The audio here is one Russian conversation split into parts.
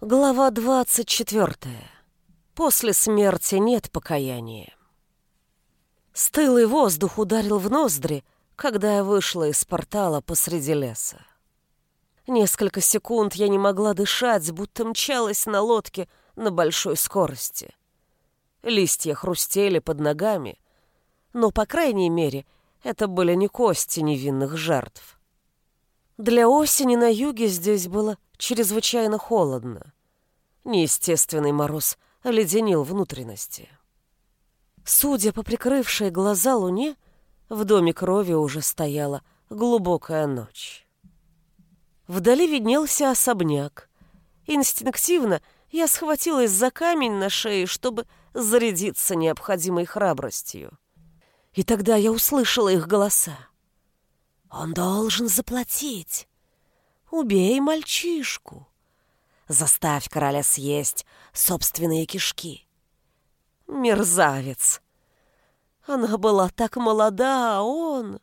Глава двадцать четвертая. После смерти нет покаяния. Стылый воздух ударил в ноздри, когда я вышла из портала посреди леса. Несколько секунд я не могла дышать, будто мчалась на лодке на большой скорости. Листья хрустели под ногами, но, по крайней мере, это были не кости невинных жертв. Для осени на юге здесь было чрезвычайно холодно. Неестественный мороз оледенил внутренности. Судя по прикрывшей глаза луне, в доме крови уже стояла глубокая ночь. Вдали виднелся особняк. Инстинктивно я схватилась за камень на шее, чтобы зарядиться необходимой храбростью. И тогда я услышала их голоса. «Он должен заплатить. Убей мальчишку. Заставь короля съесть собственные кишки». Мерзавец. Она была так молода, а он...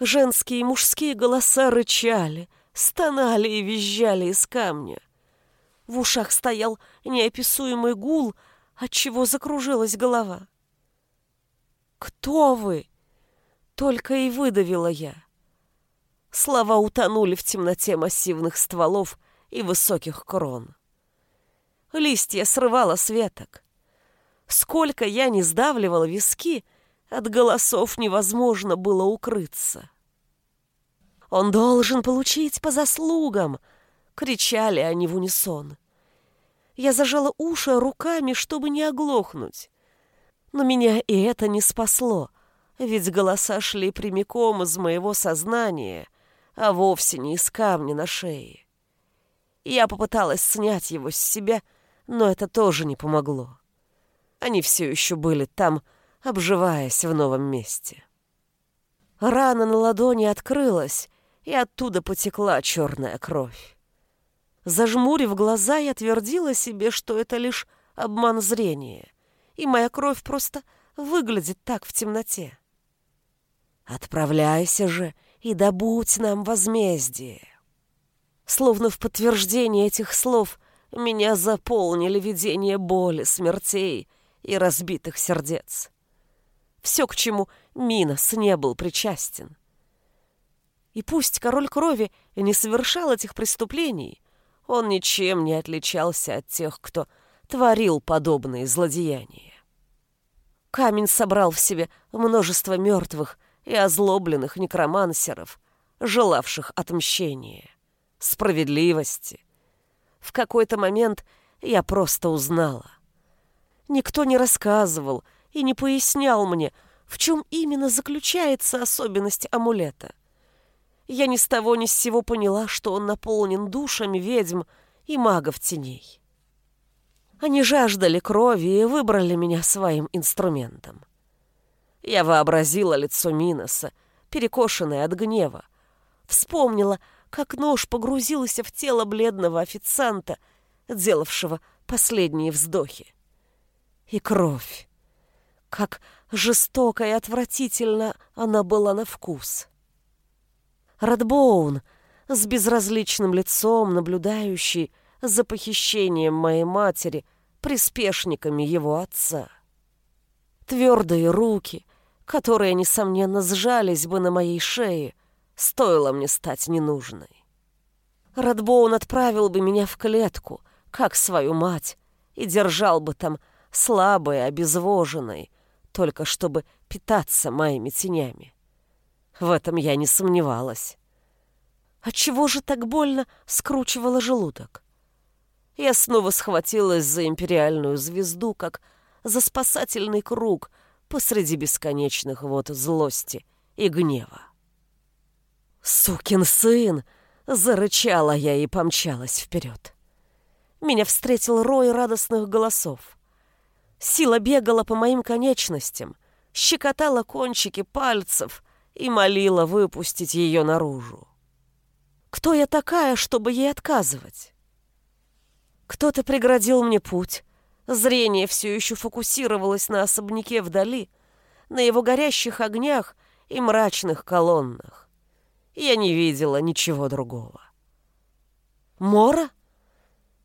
Женские и мужские голоса рычали, стонали и визжали из камня. В ушах стоял неописуемый гул, отчего закружилась голова. «Кто вы?» — только и выдавила я. Слова утонули в темноте массивных стволов и высоких крон. Листья срывало с веток. Сколько я не сдавливала виски, от голосов невозможно было укрыться. «Он должен получить по заслугам!» — кричали они в унисон. Я зажала уши руками, чтобы не оглохнуть. Но меня и это не спасло, ведь голоса шли прямиком из моего сознания, а вовсе не из камня на шее. Я попыталась снять его с себя, но это тоже не помогло. Они все еще были там, обживаясь в новом месте. Рана на ладони открылась, и оттуда потекла черная кровь. Зажмурив глаза, я твердила себе, что это лишь обман зрения, и моя кровь просто выглядит так в темноте. «Отправляйся же и добудь нам возмездие!» Словно в подтверждение этих слов меня заполнили видения боли, смертей и разбитых сердец. Все, к чему Минос не был причастен. И пусть король крови не совершал этих преступлений, он ничем не отличался от тех, кто творил подобные злодеяния. Камень собрал в себе множество мертвых и озлобленных некромансеров, желавших отмщения, справедливости. В какой-то момент я просто узнала. Никто не рассказывал и не пояснял мне, в чем именно заключается особенность амулета. Я ни с того ни с сего поняла, что он наполнен душами ведьм и магов теней. Они жаждали крови и выбрали меня своим инструментом. Я вообразила лицо Миноса, перекошенное от гнева, вспомнила, как нож погрузился в тело бледного официанта, делавшего последние вздохи и кровь. Как жестоко и отвратительно она была на вкус. Радбоун с безразличным лицом, наблюдающий за похищением моей матери приспешниками его отца. Твердые руки, которые, несомненно, сжались бы на моей шее, стоило мне стать ненужной. Радбоун отправил бы меня в клетку, как свою мать, и держал бы там слабой, обезвоженной, только чтобы питаться моими тенями. В этом я не сомневалась. Отчего же так больно скручивало желудок? Я снова схватилась за империальную звезду, как за спасательный круг посреди бесконечных вод злости и гнева. «Сукин сын!» — зарычала я и помчалась вперед. Меня встретил рой радостных голосов. Сила бегала по моим конечностям, щекотала кончики пальцев и молила выпустить ее наружу. Кто я такая, чтобы ей отказывать? Кто-то преградил мне путь. Зрение все еще фокусировалось на особняке вдали, на его горящих огнях и мрачных колоннах. Я не видела ничего другого. Мора?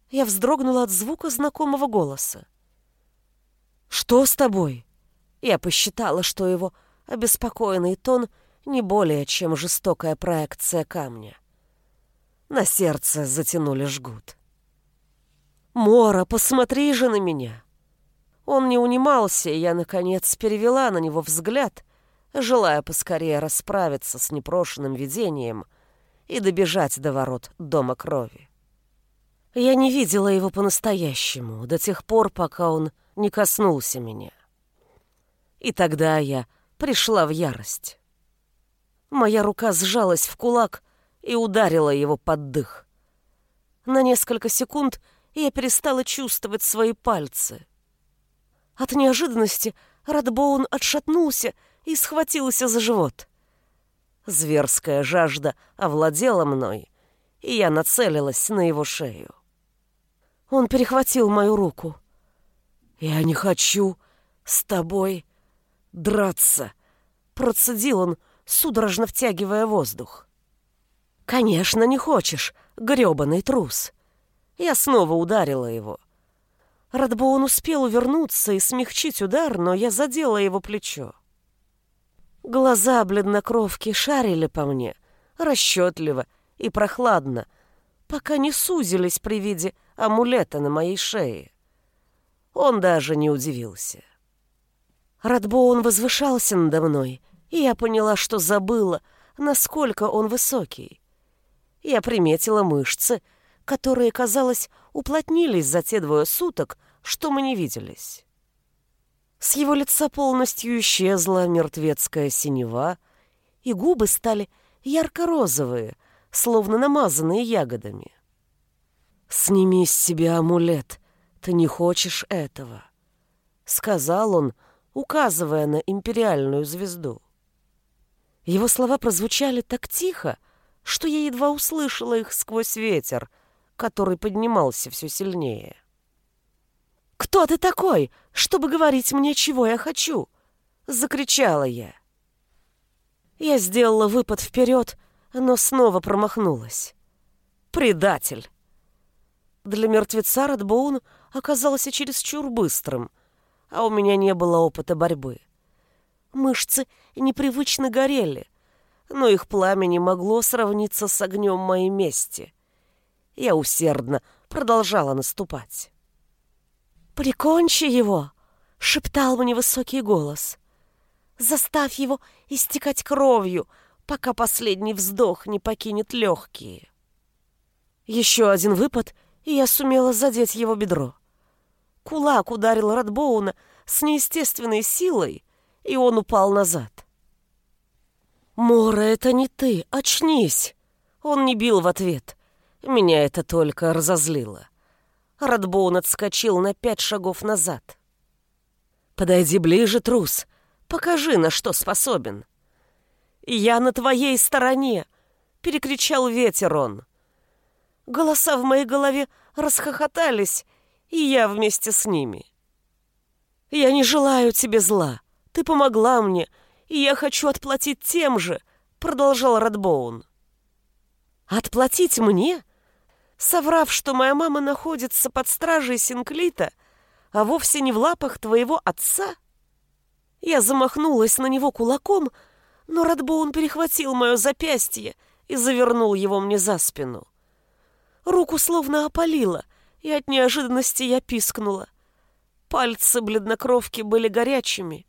Я вздрогнула от звука знакомого голоса. «Что с тобой?» Я посчитала, что его обеспокоенный тон не более, чем жестокая проекция камня. На сердце затянули жгут. «Мора, посмотри же на меня!» Он не унимался, и я, наконец, перевела на него взгляд, желая поскорее расправиться с непрошенным видением и добежать до ворот Дома Крови. Я не видела его по-настоящему до тех пор, пока он не коснулся меня. И тогда я пришла в ярость. Моя рука сжалась в кулак и ударила его под дых. На несколько секунд я перестала чувствовать свои пальцы. От неожиданности Радбоун отшатнулся и схватился за живот. Зверская жажда овладела мной, и я нацелилась на его шею. Он перехватил мою руку. «Я не хочу с тобой драться», — процедил он, судорожно втягивая воздух. «Конечно, не хочешь, грёбаный трус!» Я снова ударила его. Радбоун успел увернуться и смягчить удар, но я задела его плечо. Глаза бледнокровки шарили по мне, расчетливо и прохладно, пока не сузились при виде амулета на моей шее. Он даже не удивился. Радбоун возвышался надо мной, и я поняла, что забыла, насколько он высокий. Я приметила мышцы, которые, казалось, уплотнились за те двое суток, что мы не виделись. С его лица полностью исчезла мертвецкая синева, и губы стали ярко-розовые, словно намазанные ягодами. «Сними с себя амулет, ты не хочешь этого», — сказал он, указывая на империальную звезду. Его слова прозвучали так тихо, что я едва услышала их сквозь ветер, который поднимался все сильнее. «Кто ты такой, чтобы говорить мне, чего я хочу?» — закричала я. Я сделала выпад вперед, но снова промахнулась. «Предатель!» Для мертвеца Радбоун оказался чересчур быстрым, а у меня не было опыта борьбы. Мышцы непривычно горели, но их пламя не могло сравниться с огнем моей мести. Я усердно продолжала наступать. «Прикончи его!» — шептал мне высокий голос. «Заставь его истекать кровью, пока последний вздох не покинет легкие». Еще один выпад, и я сумела задеть его бедро. Кулак ударил Радбоуна с неестественной силой, и он упал назад. «Мора, это не ты, очнись!» Он не бил в ответ. Меня это только разозлило. Радбоун отскочил на пять шагов назад. «Подойди ближе, трус. Покажи, на что способен». «Я на твоей стороне!» — перекричал ветер он. Голоса в моей голове расхохотались, и я вместе с ними. «Я не желаю тебе зла. Ты помогла мне, и я хочу отплатить тем же», — продолжал Радбоун. «Отплатить мне?» Соврав, что моя мама находится под стражей Синклита, а вовсе не в лапах твоего отца? Я замахнулась на него кулаком, но Радбоун перехватил мое запястье и завернул его мне за спину. Руку словно опалило, и от неожиданности я пискнула. Пальцы бледнокровки были горячими,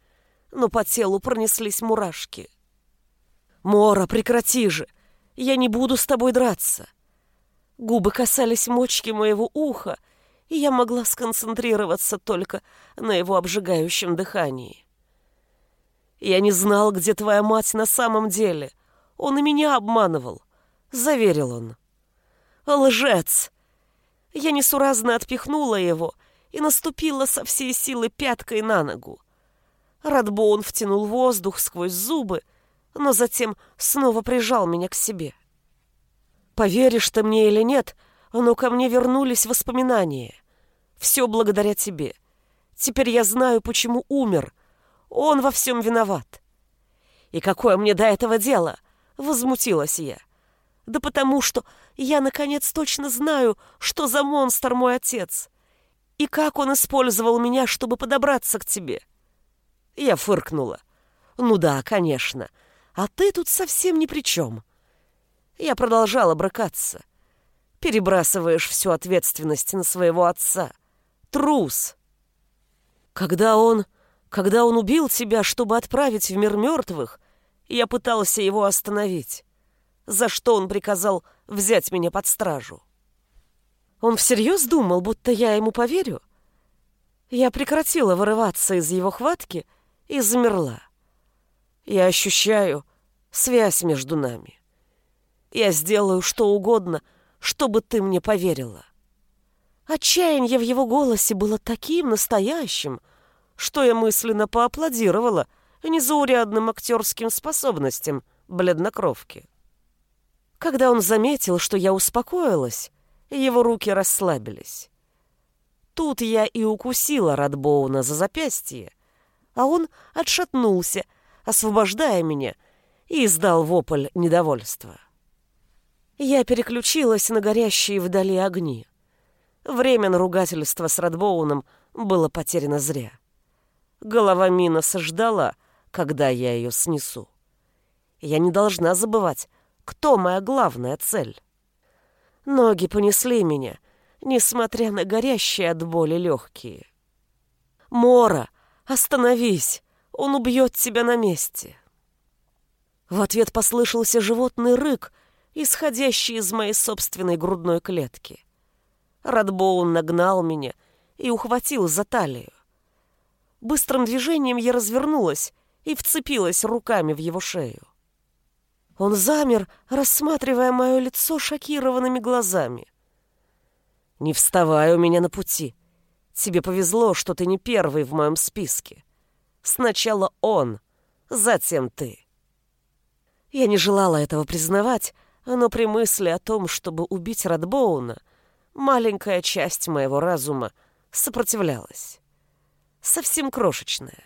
но по телу пронеслись мурашки. «Мора, прекрати же! Я не буду с тобой драться!» Губы касались мочки моего уха, и я могла сконцентрироваться только на его обжигающем дыхании. «Я не знал, где твоя мать на самом деле. Он и меня обманывал», — заверил он. «Лжец!» Я несуразно отпихнула его и наступила со всей силы пяткой на ногу. Радбоун втянул воздух сквозь зубы, но затем снова прижал меня к себе. — Поверишь ты мне или нет, но ко мне вернулись воспоминания. Все благодаря тебе. Теперь я знаю, почему умер. Он во всем виноват. И какое мне до этого дело? Возмутилась я. Да потому что я, наконец, точно знаю, что за монстр мой отец. И как он использовал меня, чтобы подобраться к тебе. Я фыркнула. Ну да, конечно. А ты тут совсем ни при чем. Я продолжала брыкаться. Перебрасываешь всю ответственность на своего отца. Трус. Когда он... Когда он убил тебя, чтобы отправить в мир мертвых, я пытался его остановить. За что он приказал взять меня под стражу? Он всерьез думал, будто я ему поверю? Я прекратила вырываться из его хватки и замерла. Я ощущаю связь между нами. Я сделаю что угодно, чтобы ты мне поверила. Отчаяние в его голосе было таким настоящим, что я мысленно поаплодировала незаурядным актерским способностям бледнокровки. Когда он заметил, что я успокоилась, его руки расслабились. Тут я и укусила Радбоуна за запястье, а он отшатнулся, освобождая меня, и издал вопль недовольства. Я переключилась на горящие вдали огни. Время на ругательство с Радбоуном было потеряно зря. Голова Миноса ждала, когда я ее снесу. Я не должна забывать, кто моя главная цель. Ноги понесли меня, несмотря на горящие от боли легкие. «Мора, остановись! Он убьет тебя на месте!» В ответ послышался животный рык, исходящий из моей собственной грудной клетки. Радбоун нагнал меня и ухватил за талию. Быстрым движением я развернулась и вцепилась руками в его шею. Он замер, рассматривая мое лицо шокированными глазами. «Не вставай у меня на пути. Тебе повезло, что ты не первый в моем списке. Сначала он, затем ты». Я не желала этого признавать, но при мысли о том, чтобы убить Радбоуна, маленькая часть моего разума сопротивлялась. Совсем крошечная.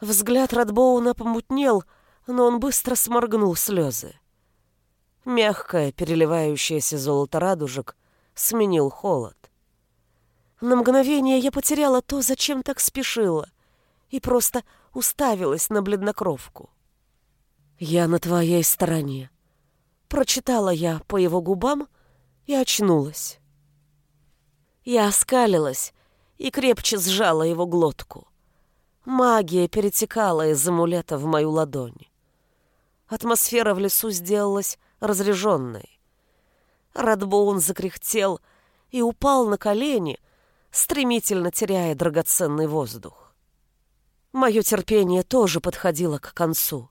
Взгляд Радбоуна помутнел, но он быстро сморгнул слезы. Мягкое, переливающееся золото радужек сменил холод. На мгновение я потеряла то, зачем так спешила, и просто уставилась на бледнокровку. «Я на твоей стороне», — прочитала я по его губам и очнулась. Я оскалилась и крепче сжала его глотку. Магия перетекала из амулета в мою ладонь. Атмосфера в лесу сделалась разреженной. Радбоун закряхтел и упал на колени, стремительно теряя драгоценный воздух. Мое терпение тоже подходило к концу.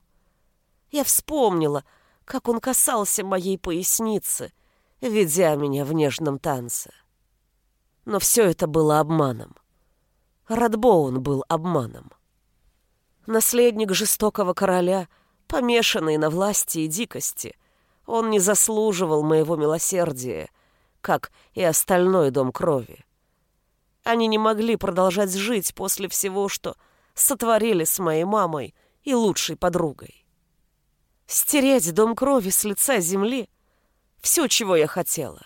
Я вспомнила, как он касался моей поясницы, ведя меня в нежном танце. Но все это было обманом. Радбоун был обманом. Наследник жестокого короля — помешанный на власти и дикости. Он не заслуживал моего милосердия, как и остальной дом крови. Они не могли продолжать жить после всего, что сотворили с моей мамой и лучшей подругой. Стереть дом крови с лица земли — все, чего я хотела.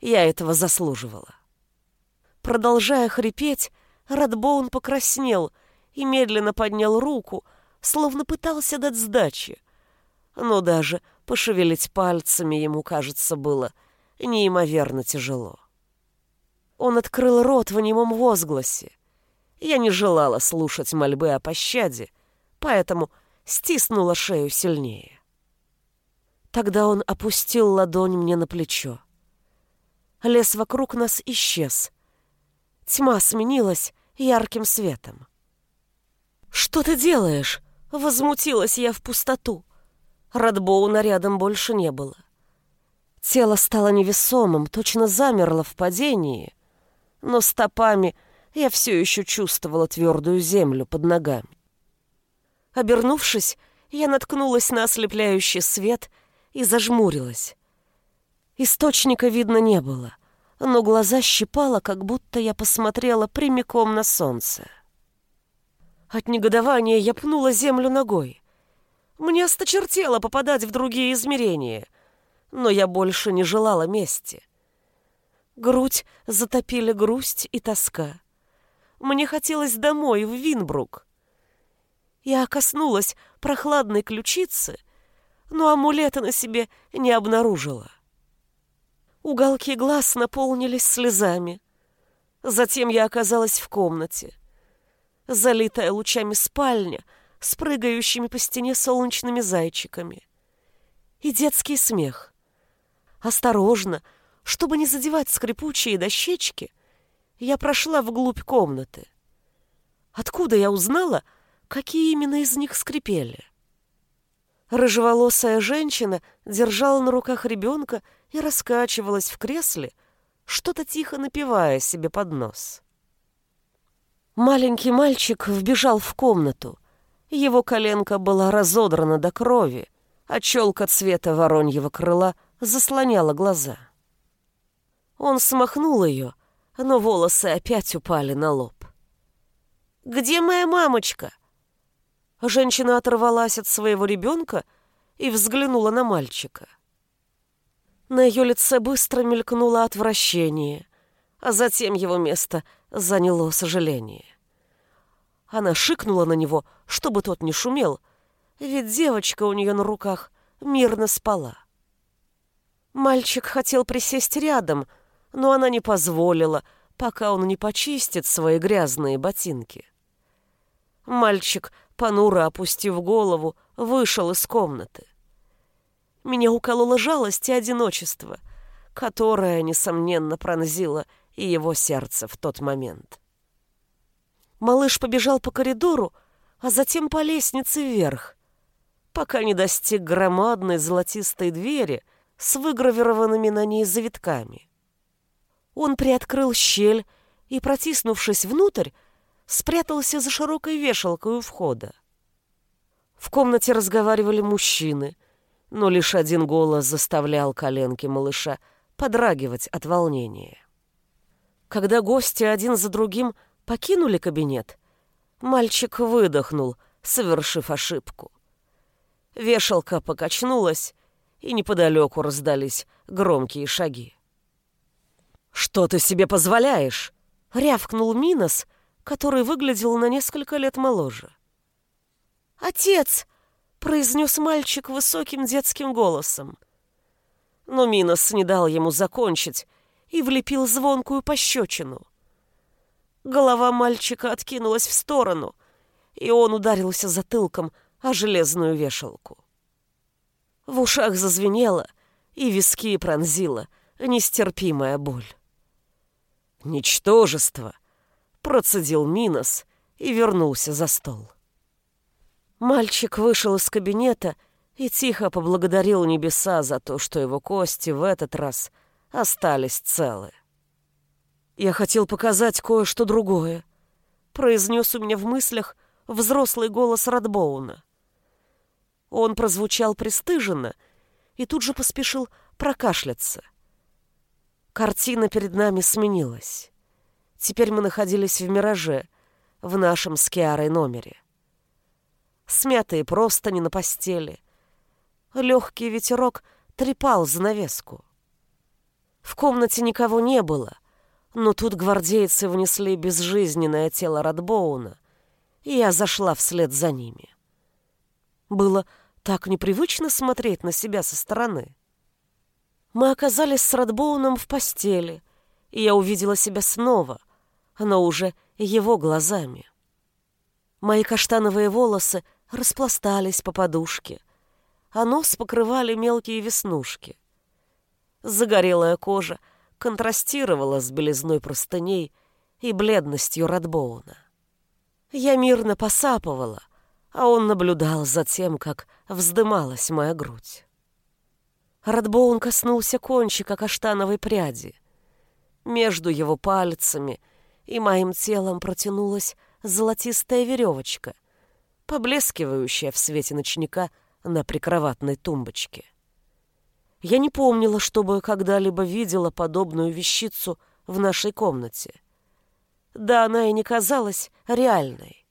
Я этого заслуживала. Продолжая хрипеть, Радбоун покраснел и медленно поднял руку, словно пытался дать сдачи. Но даже пошевелить пальцами ему, кажется, было неимоверно тяжело. Он открыл рот в немом возгласе. Я не желала слушать мольбы о пощаде, поэтому стиснула шею сильнее. Тогда он опустил ладонь мне на плечо. Лес вокруг нас исчез. Тьма сменилась ярким светом. «Что ты делаешь?» Возмутилась я в пустоту. Радбоуна рядом больше не было. Тело стало невесомым, точно замерло в падении, но стопами я все еще чувствовала твердую землю под ногами. Обернувшись, я наткнулась на ослепляющий свет и зажмурилась. Источника видно не было, но глаза щипало, как будто я посмотрела прямиком на солнце. От негодования я пнула землю ногой. Мне осточертело попадать в другие измерения. но я больше не желала мести. Грудь затопили грусть и тоска. Мне хотелось домой, в Винбрук. Я коснулась прохладной ключицы, но амулета на себе не обнаружила. Уголки глаз наполнились слезами. Затем я оказалась в комнате. Залитая лучами спальня с прыгающими по стене солнечными зайчиками. И детский смех. Осторожно, чтобы не задевать скрипучие дощечки, я прошла вглубь комнаты. Откуда я узнала, какие именно из них скрипели? Рыжеволосая женщина держала на руках ребенка и раскачивалась в кресле, что-то тихо напивая себе под нос. Маленький мальчик вбежал в комнату. Его коленка была разодрана до крови, а челка цвета вороньего крыла заслоняла глаза. Он смахнул ее, но волосы опять упали на лоб. «Где моя мамочка?» Женщина оторвалась от своего ребенка и взглянула на мальчика. На ее лице быстро мелькнуло отвращение, а затем его место заняло сожаление. Она шикнула на него, чтобы тот не шумел, ведь девочка у нее на руках мирно спала. Мальчик хотел присесть рядом, но она не позволила, пока он не почистит свои грязные ботинки. Мальчик, понуро опустив голову, вышел из комнаты. Меня уколола жалость и одиночество, которое, несомненно, пронзило и его сердце в тот момент. Малыш побежал по коридору, а затем по лестнице вверх, пока не достиг громадной золотистой двери с выгравированными на ней завитками. Он приоткрыл щель и, протиснувшись внутрь, спрятался за широкой вешалкой у входа. В комнате разговаривали мужчины, но лишь один голос заставлял коленки малыша подрагивать от волнения. Когда гости один за другим покинули кабинет, мальчик выдохнул, совершив ошибку. Вешалка покачнулась, и неподалеку раздались громкие шаги. «Что ты себе позволяешь?» — рявкнул Минос, который выглядел на несколько лет моложе. «Отец!» произнес мальчик высоким детским голосом. Но Минос не дал ему закончить и влепил звонкую пощечину. Голова мальчика откинулась в сторону, и он ударился затылком о железную вешалку. В ушах зазвенело, и виски пронзила нестерпимая боль. «Ничтожество!» — процедил Минос и вернулся за стол. Мальчик вышел из кабинета и тихо поблагодарил небеса за то, что его кости в этот раз остались целы. «Я хотел показать кое-что другое», — произнес у меня в мыслях взрослый голос Радбоуна. Он прозвучал пристыженно и тут же поспешил прокашляться. Картина перед нами сменилась. Теперь мы находились в «Мираже», в нашем с Киарой номере смятые простыни на постели. Легкий ветерок трепал занавеску. В комнате никого не было, но тут гвардейцы внесли безжизненное тело Радбоуна, и я зашла вслед за ними. Было так непривычно смотреть на себя со стороны. Мы оказались с Радбоуном в постели, и я увидела себя снова, но уже его глазами. Мои каштановые волосы распластались по подушке, а нос покрывали мелкие веснушки. Загорелая кожа контрастировала с белизной простыней и бледностью Радбоуна. Я мирно посапывала, а он наблюдал за тем, как вздымалась моя грудь. Радбоун коснулся кончика каштановой пряди. Между его пальцами и моим телом протянулась золотистая веревочка — поблескивающая в свете ночника на прикроватной тумбочке. Я не помнила, чтобы когда-либо видела подобную вещицу в нашей комнате. Да она и не казалась реальной.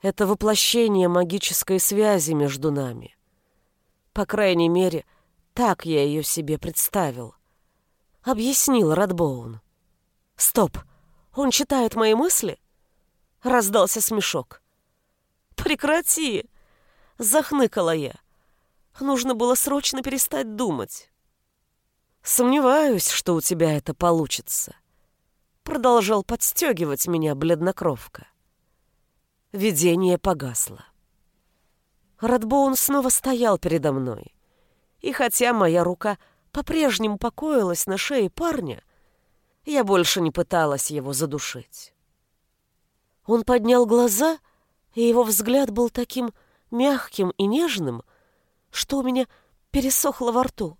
Это воплощение магической связи между нами. По крайней мере, Так я ее себе представил. Объяснил Радбоун. Стоп, он читает мои мысли? Раздался смешок. Прекрати! Захныкала я. Нужно было срочно перестать думать. Сомневаюсь, что у тебя это получится. Продолжал подстегивать меня бледнокровка. Видение погасло. Радбоун снова стоял передо мной. И хотя моя рука по-прежнему покоилась на шее парня, я больше не пыталась его задушить. Он поднял глаза, и его взгляд был таким мягким и нежным, что у меня пересохло во рту.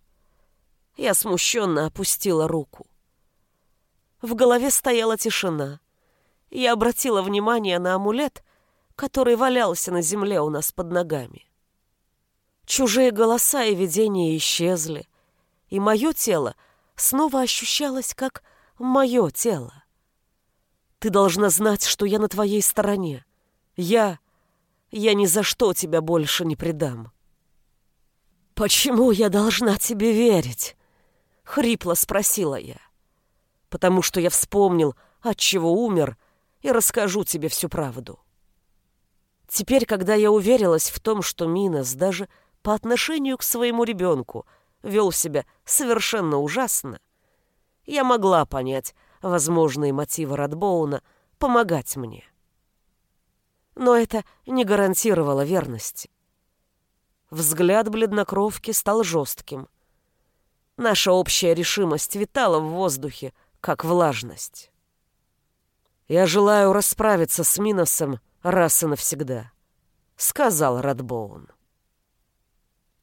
Я смущенно опустила руку. В голове стояла тишина. Я обратила внимание на амулет, который валялся на земле у нас под ногами. Чужие голоса и видения исчезли, и мое тело снова ощущалось как мое тело. Ты должна знать, что я на твоей стороне. Я... я ни за что тебя больше не предам. «Почему я должна тебе верить?» — хрипло спросила я. «Потому что я вспомнил, от чего умер, и расскажу тебе всю правду». Теперь, когда я уверилась в том, что Минос даже по отношению к своему ребенку вел себя совершенно ужасно, я могла понять возможные мотивы Радбоуна помогать мне. Но это не гарантировало верности. Взгляд бледнокровки стал жестким. Наша общая решимость витала в воздухе, как влажность. «Я желаю расправиться с Миносом раз и навсегда», — сказал Радбоун.